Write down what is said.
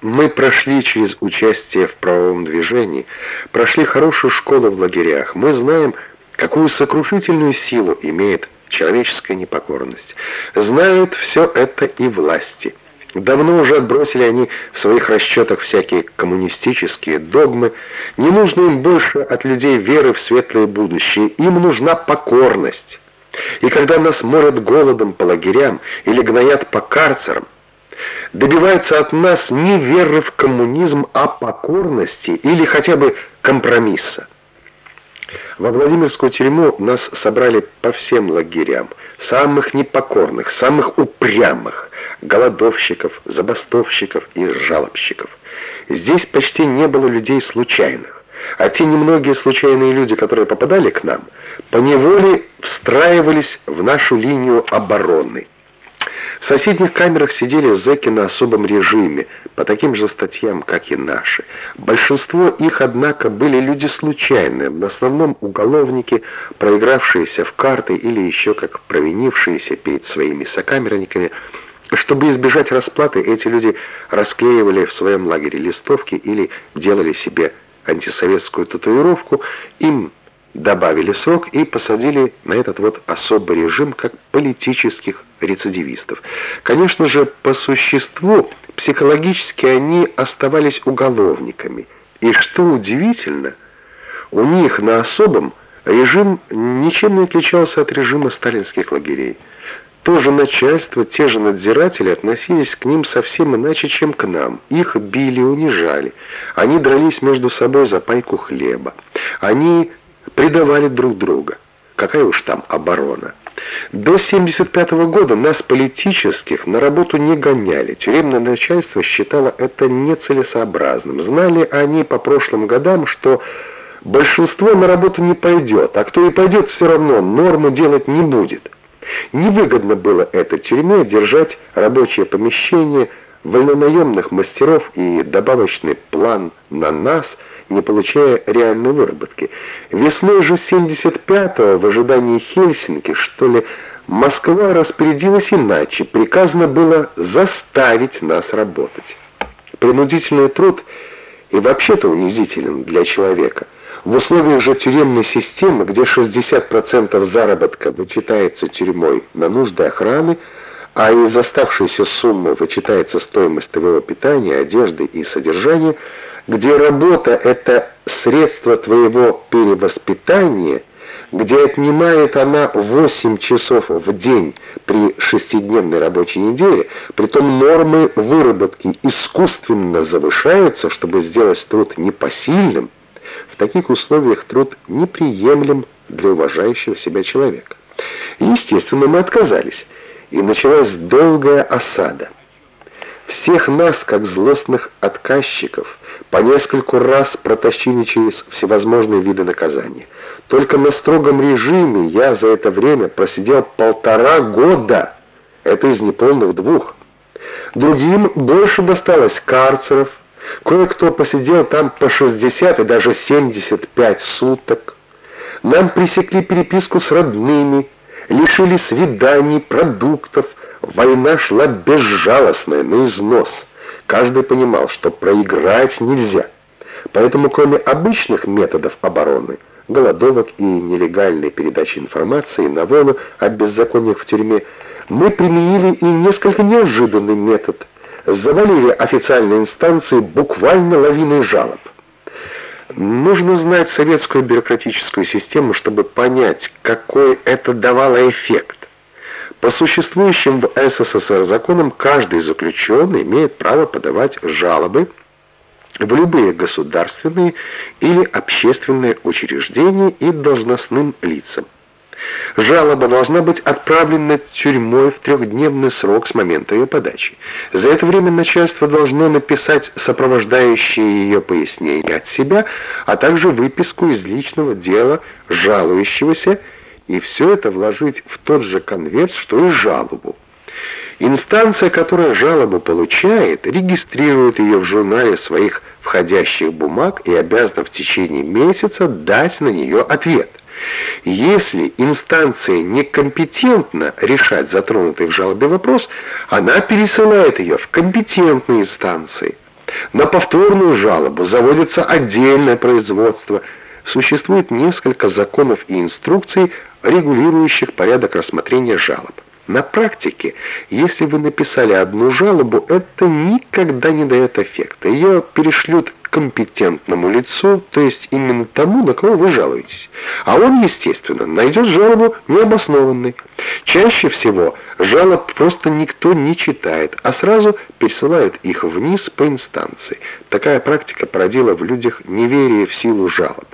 Мы прошли через участие в правовом движении, прошли хорошую школу в лагерях. Мы знаем, какую сокрушительную силу имеет человеческая непокорность. Знают все это и власти. Давно уже отбросили они в своих расчетах всякие коммунистические догмы. Не нужно им больше от людей веры в светлое будущее. Им нужна покорность. И когда нас морят голодом по лагерям или гноят по карцерам, добиваются от нас не веры в коммунизм, а покорности или хотя бы компромисса. Во Владимирскую тюрьму нас собрали по всем лагерям, самых непокорных, самых упрямых, голодовщиков, забастовщиков и жалобщиков. Здесь почти не было людей случайных, а те немногие случайные люди, которые попадали к нам, поневоле встраивались в нашу линию обороны. В соседних камерах сидели зэки на особом режиме, по таким же статьям, как и наши. Большинство их, однако, были люди случайные, в основном уголовники, проигравшиеся в карты или еще как провинившиеся перед своими сокамерниками. Чтобы избежать расплаты, эти люди расклеивали в своем лагере листовки или делали себе антисоветскую татуировку, им добавили срок и посадили на этот вот особый режим как политических рецидивистов. Конечно же, по существу, психологически они оставались уголовниками. И что удивительно, у них на особом режим ничем не отличался от режима сталинских лагерей. То же начальство, те же надзиратели относились к ним совсем иначе, чем к нам. Их били, унижали. Они дрались между собой за пайку хлеба. Они предавали друг друга. Какая уж там оборона. До 75 -го года нас политических на работу не гоняли. Тюремное начальство считало это нецелесообразным. Знали они по прошлым годам, что большинство на работу не пойдет, а кто и пойдет, все равно нормы делать не будет. Невыгодно было это тюрьме держать рабочее помещение, вольнонаемных мастеров и добавочный план на нас – не получая реальной выработки. Весной же 75-го, в ожидании Хельсинки, что ли, Москва распорядилась иначе. Приказано было заставить нас работать. Принудительный труд и вообще-то унизителен для человека. В условиях же тюремной системы, где 60% заработка вычитается тюрьмой на нужды охраны, а из оставшейся суммы вычитается стоимость твоего питания, одежды и содержания, где работа — это средство твоего перевоспитания, где отнимает она 8 часов в день при шестидневной рабочей неделе, притом нормы выработки искусственно завышаются, чтобы сделать труд непосильным, в таких условиях труд неприемлем для уважающего себя человека. естественно, мы отказались, и началась долгая осада. Всех нас, как злостных отказчиков, по нескольку раз протащили через всевозможные виды наказания. Только на строгом режиме я за это время просидел полтора года. Это из неполных двух. Другим больше досталось карцеров. Кое-кто посидел там по 60 и даже 75 суток. Нам пресекли переписку с родными, лишили свиданий, продуктов, Война шла безжалостная, на износ. Каждый понимал, что проиграть нельзя. Поэтому кроме обычных методов обороны, голодовок и нелегальной передачи информации на волну о беззакониях в тюрьме, мы применили и несколько неожиданный метод. Завалили официальные инстанции буквально лавиной жалоб. Нужно знать советскую бюрократическую систему, чтобы понять, какой это давало эффект. По существующим в СССР законам каждый заключенный имеет право подавать жалобы в любые государственные или общественные учреждения и должностным лицам. Жалоба должна быть отправлена тюрьмой в трехдневный срок с момента ее подачи. За это время начальство должно написать сопровождающие ее пояснения от себя, а также выписку из личного дела жалующегося и все это вложить в тот же конверт, что и жалобу. Инстанция, которая жалобу получает, регистрирует ее в журнале своих входящих бумаг и обязана в течение месяца дать на нее ответ. Если инстанция некомпетентна решать затронутый в жалобе вопрос, она пересылает ее в компетентные инстанции. На повторную жалобу заводится отдельное производство. Существует несколько законов и инструкций, регулирующих порядок рассмотрения жалоб. На практике, если вы написали одну жалобу, это никогда не дает эффекта. Ее перешлют компетентному лицу, то есть именно тому, на кого вы жалуетесь. А он, естественно, найдет жалобу необоснованной. Чаще всего жалоб просто никто не читает, а сразу пересылают их вниз по инстанции. Такая практика породила в людях неверие в силу жалоб.